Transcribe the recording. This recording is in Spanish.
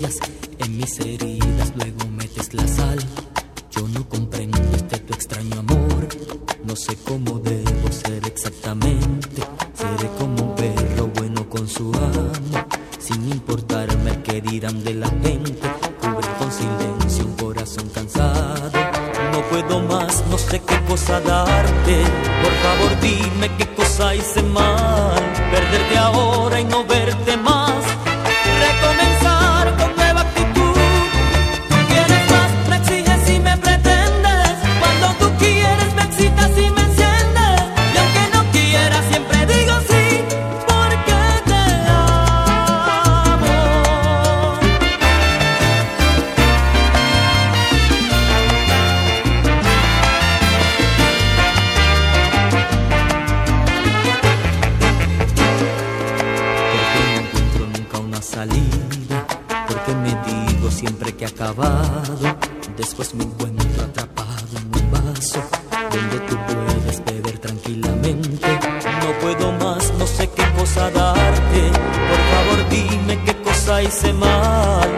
en mis heridas luego metes la sal. Yo no comprendo este tu extraño amor, no sé cómo debo ser exactamente. Seré como un perro bueno con su amo, sin importarme qué dirán de la gente. Cubre con silencio un corazón cansado. No puedo más, no sé qué cosa darte. Por favor, dime qué cosa hice mal. Perderte ahora y no verte más. Porque me digo siempre que he acabado. Después me encuentro atrapado en un vaso donde tú puedes beber tranquilamente. No puedo más, no sé qué cosa darte. Por favor, dime qué cosa hice mal.